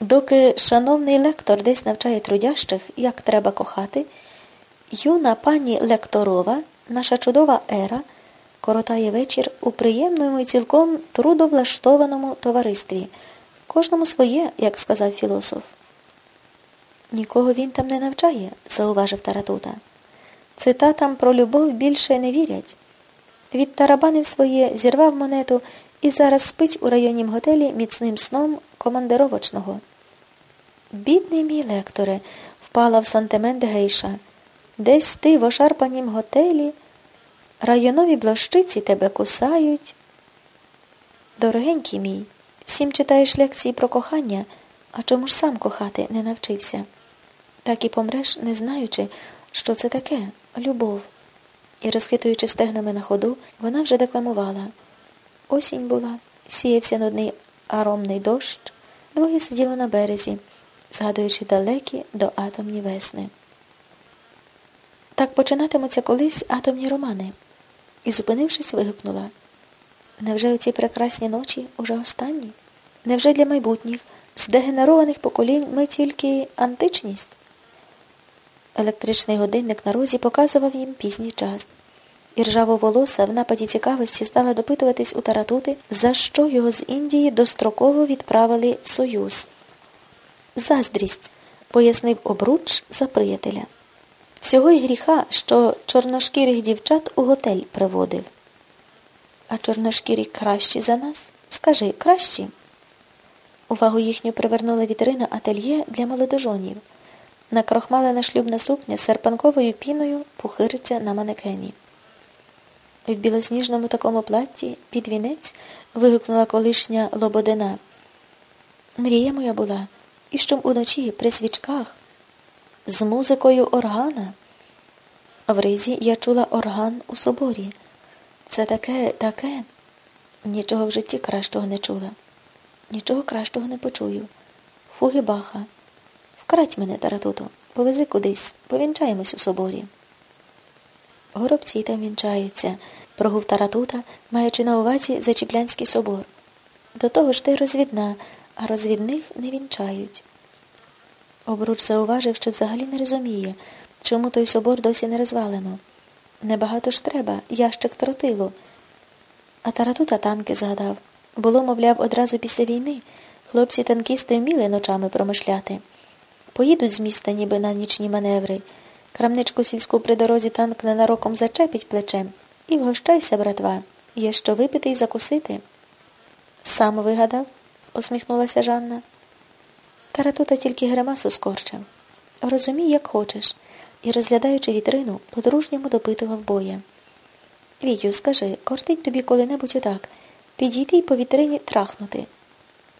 Доки шановний лектор десь навчає трудящих, як треба кохати, юна пані лекторова, наша чудова ера, коротає вечір у приємному і цілком трудовлаштованому товаристві. Кожному своє, як сказав філософ. Нікого він там не навчає, зауважив Таратута. Цитатам про любов більше не вірять. Відтарабанив своє, зірвав монету і зараз спить у районнім готелі міцним сном командировочного. Бідний мій лекторе, впала в сантимент гейша. Десь ти в ошарпанім готелі, районові блощиці тебе кусають. Дорогенький мій, всім читаєш лекції про кохання, а чому ж сам кохати не навчився? Так і помреш, не знаючи, що це таке любов. І, розхитуючи стегнами на ходу, вона вже декламувала. Осінь була, сіявся нудний аромний дощ, двоє сиділи на березі, згадуючи далекі до атомні весни. Так починатимуться колись атомні романи. І, зупинившись, вигукнула. Невже оці прекрасні ночі уже останні? Невже для майбутніх, здегенерованих поколінь ми тільки античність? Електричний годинник на розі показував їм пізній час. І ржавоволоса в нападі цікавості стала допитуватись у таратути, за що його з Індії достроково відправили в Союз. Заздрість, пояснив обруч за приятеля. Всього й гріха, що чорношкірих дівчат у готель приводив. А чорношкірі кращі за нас? Скажи, кращі? Увагу їхню привернула вітрина ательє для молодожонів. Накрохмалена шлюбна сукня з серпанковою піною пухириться на манекені. В білосніжному такому платті під вінець вигукнула колишня Лободина. Мрія моя була, і щоб уночі при свічках, з музикою органа. В ризі я чула орган у соборі. Це таке, таке. Нічого в житті кращого не чула. Нічого кращого не почую. Фуги баха. Вкрадь мене, Таратуто, повези кудись, повінчаємось у соборі. Горобці там вінчаються, прогув Таратута, маючи на увазі Зачіплянський собор. До того ж ти розвідна, а розвідних не вінчають. Обруч зауважив, що взагалі не розуміє, чому той собор досі не розвалено. Небагато ж треба, ящик тротилу. А Таратута танки згадав. Було, мовляв, одразу після війни. Хлопці-танкісти вміли ночами промишляти. Поїдуть з міста ніби на нічні маневри. Крамничку сільську при дорозі танк ненароком зачепить плечем. І вгощайся, братва. Є що випити і закусити. Сам вигадав, посміхнулася Жанна. Таратута тільки гримасу скорчив. Розумій, як хочеш, і, розглядаючи вітрину, по-дружньому допитував боя. Вітю, скажи, кортить тобі коли-небудь отак, підійти й по вітрині трахнути.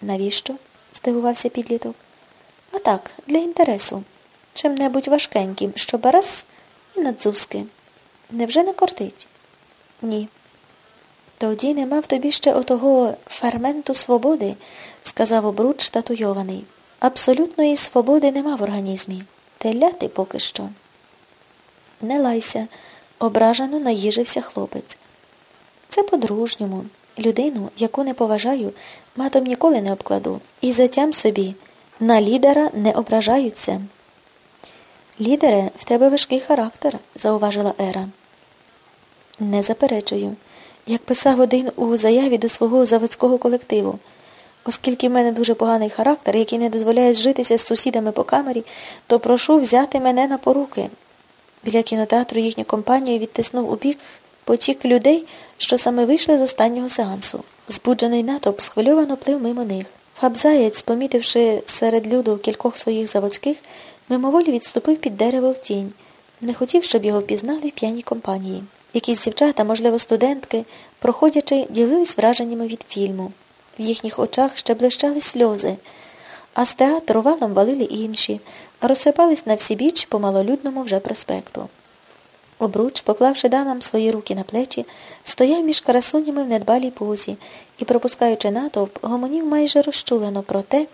Навіщо? здивувався підліток. А так, для інтересу. Чим-небудь важкеньким, щоб раз і на дзузки. Невже не кортить? Ні. Тоді нема в тобі ще отого ферменту свободи, сказав обруч татуйований. Абсолютної свободи нема в організмі. Теляти поки що. Не лайся, ображено наїжився хлопець. Це по-дружньому. Людину, яку не поважаю, матом ніколи не обкладу. І затям собі, на лідера не ображаються. Лідере, в тебе важкий характер, зауважила Ера. Не заперечую. Як писав один у заяві до свого заводського колективу. Оскільки в мене дуже поганий характер, який не дозволяє зжитися з сусідами по камері, то прошу взяти мене на поруки. Біля кінотеатру їхню компанію відтиснув у бік потік людей, що саме вийшли з останнього сеансу. Збуджений натовп схвильовано плив мимо них. Фабзаєць, помітивши серед люду кількох своїх заводських, мимоволі відступив під дерево в тінь. Не хотів, щоб його впізнали в п'яній компанії. Якісь дівчата, можливо, студентки, проходячи, ділились враженнями від фільму. В їхніх очах ще блищали сльози, а з театру валом валили інші, розсипались на всі біч по малолюдному вже проспекту. Обруч, поклавши дамам свої руки на плечі, стояв між красунями в недбалій позі і, пропускаючи натовп, гомонів майже розчулено про те,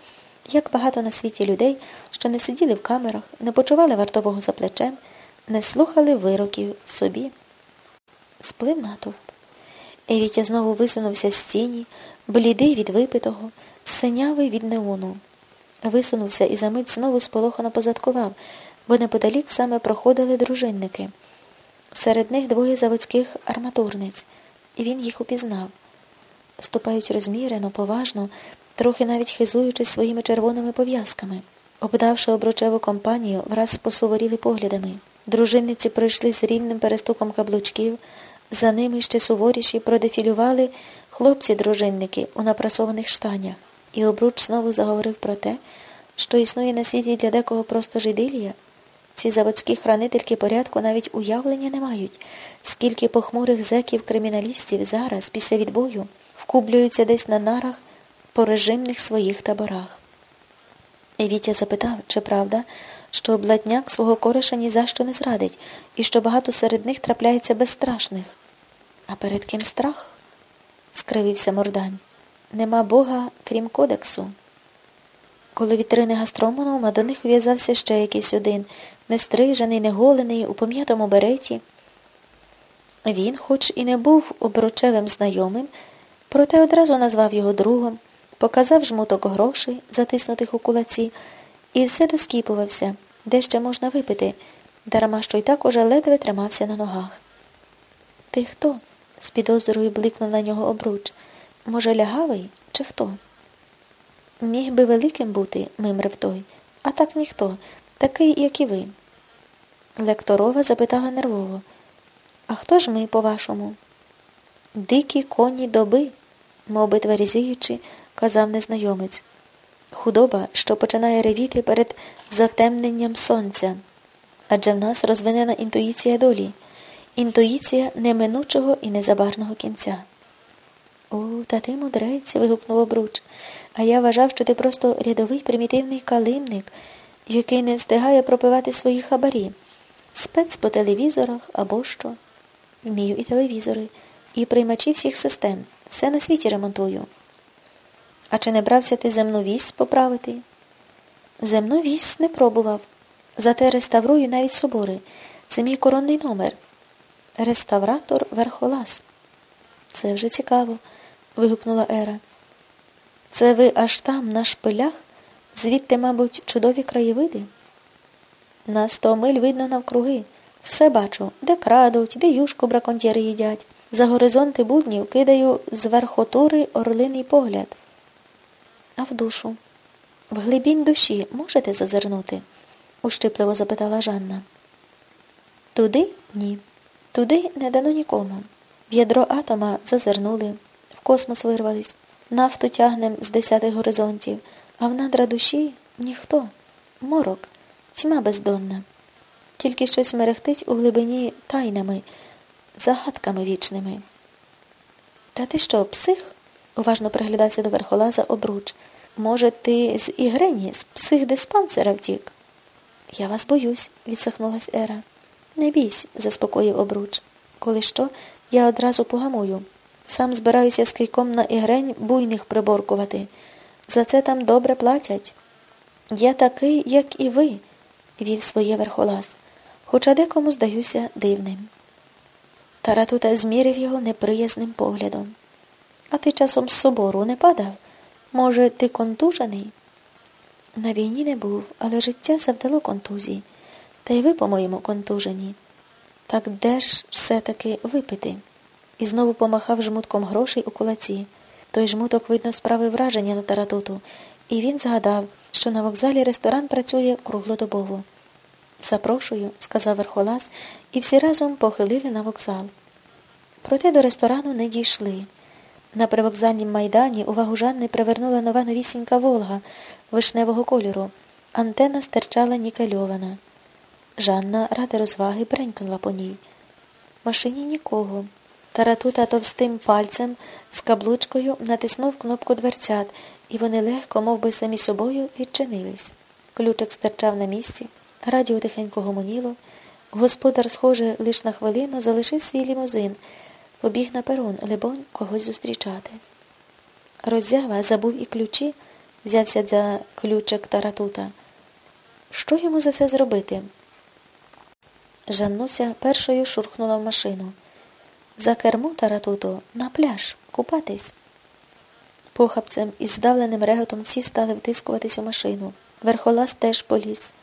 як багато на світі людей, що не сиділи в камерах, не почували вартового за плечем, не слухали вироків собі. Сплив натовп. Евітя знову висунувся з тіні, блідий від випитого, синявий від неону. Висунувся і за мить знову сполохано позадкував, бо неподалік саме проходили дружинники. Серед них двоє заводських арматурниць, і він їх упізнав. Ступають розмірено, поважно, трохи навіть хизуючись своїми червоними пов'язками. Обдавши обручеву компанію, враз посуворіли поглядами. Дружинниці пройшли з рівним перестуком каблучків, за ними ще суворіші продефілювали хлопці-дружинники у напрасованих штанях, і обруч знову заговорив про те, що існує на світі для декого просто жидилія. Ці заводські хранительки порядку навіть уявлення не мають, скільки похмурих зеків криміналістів зараз, після відбою, вкублюються десь на нарах по режимних своїх таборах. І Вітя запитав, чи правда, що бладняк свого кореша ні за що не зрадить, і що багато серед них трапляється безстрашних. А перед ким страх? скривився Мордань. Нема Бога, крім кодексу. Коли вітрини гастромонома до них ув'язався ще якийсь один, нестрижений, неголений, у пом'ятому береті. Він, хоч і не був обручевим знайомим, проте одразу назвав його другом, показав жмуток грошей, затиснутих у кулаці, і все доскіпувався, де ще можна випити, дарма що й так уже ледве тримався на ногах. Ти хто? з підозрою бликнув на нього обруч. Може, лягавий, чи хто? Міг би великим бути, мимрив той, а так ніхто, такий, як і ви. Лекторова запитала нервово. А хто ж ми, по-вашому? Дикі коні доби, мов би тверезіючи, казав незнайомець. Худоба, що починає ревіти перед затемненням сонця. Адже в нас розвинена інтуїція долі, інтуїція неминучого і незабарного кінця. О, та ти мудрець, вигукнув обруч. А я вважав, що ти просто рядовий примітивний калимник, який не встигає пропивати свої хабарі. Спец по телевізорах або що. Вмію і телевізори, і приймачі всіх систем. Все на світі ремонтую. А чи не брався ти земну вісь поправити? Земну вісь не пробував. Зате реставрую навіть собори. Це мій коронний номер. Реставратор верхолаз. Це вже цікаво вигукнула Ера. Це ви аж там, на шпилях, звідти, мабуть, чудові краєвиди? На сто миль видно навкруги. Все бачу, де крадуть, де юшку браконьєри їдять. За горизонти буднів кидаю з верхотури орлиний погляд. А в душу. В глибінь душі можете зазирнути? ущипливо запитала Жанна. Туди ні. Туди не дано нікому. В ядро атома зазирнули в космос вирвались, нафту тягнем з десятих горизонтів, а в надра душі ніхто, морок, тьма бездонна. Тільки щось мерехтить у глибині тайнами, загадками вічними. Та ти що, псих? Уважно приглядався до верхолаза обруч. Може, ти з Ігрені, з психдиспансера втік? Я вас боюсь, відсахнулась Ера. Не бійсь, заспокоїв обруч. Коли що, я одразу погамую. Сам збираюся з кийком на ігрень буйних приборкувати. За це там добре платять. Я такий, як і ви, вів своє верхолаз, хоча декому здаюся дивним. Таратута змірив його неприязним поглядом. А ти часом з собору не падав? Може, ти контужений? На війні не був, але життя завдало контузії. Та й ви, по-моєму, контужені. Так де ж все-таки випити? і знову помахав жмутком грошей у кулаці. Той жмуток, видно, справив враження на таратуту, і він згадав, що на вокзалі ресторан працює круглодобово. Запрошую, сказав верхолаз, і всі разом похилили на вокзал. Проте до ресторану не дійшли. На привокзальнім майдані увагу Жанни привернула нова новісінька Волга вишневого кольору. Антена стирчала нікельована. Жанна ради розваги бренькнула по ній. В машині нікого. Таратута товстим пальцем з каблучкою натиснув кнопку дверцят, і вони легко, мов би, самі собою, відчинились. Ключик стирчав на місці, радіо тихенько гомоніло. Господар, схоже, лиш на хвилину залишив свій лімузин, побіг на перон, либонь, когось зустрічати. Роззява забув і ключі, взявся за ключик таратута. Що йому за це зробити? Жаннуся першою шурхнула в машину. За кермо таратуто на пляж купатись. Похапцем із здавленим реготом всі стали втискуватись у машину. Верхолаз теж поліз.